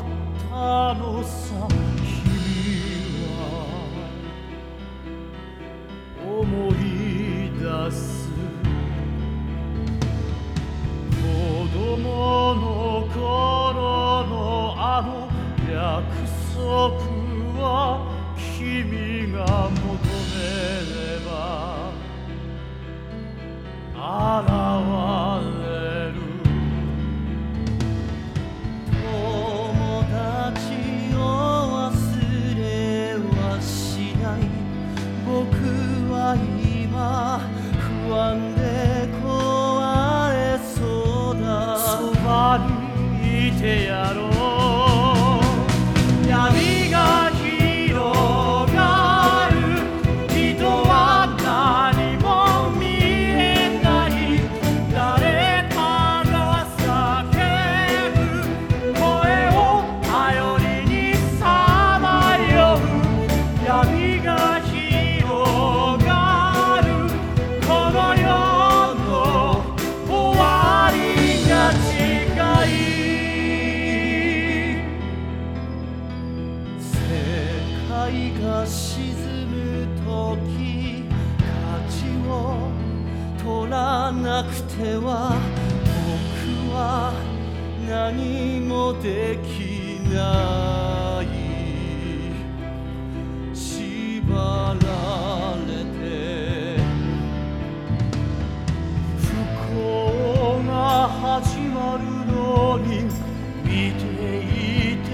나타노사 yeah. Uh, 時価値を取らなくては僕は何もできない縛られて不幸が始まるのに見ていて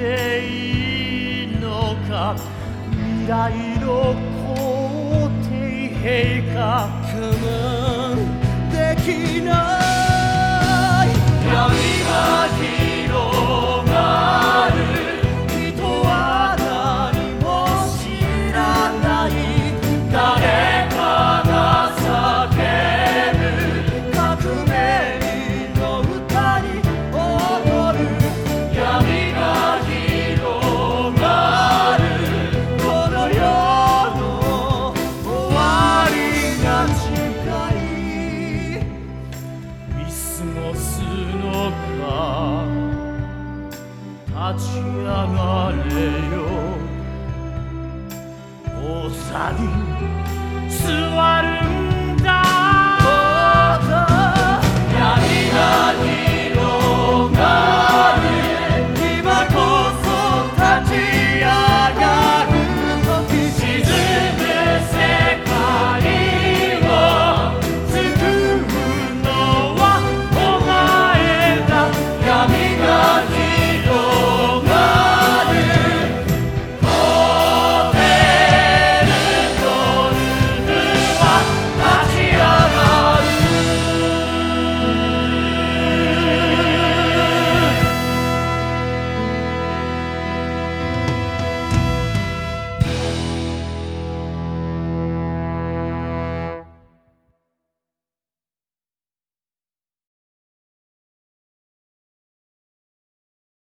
いいのか。未来の計画もできない立ち上がれよ。おさり座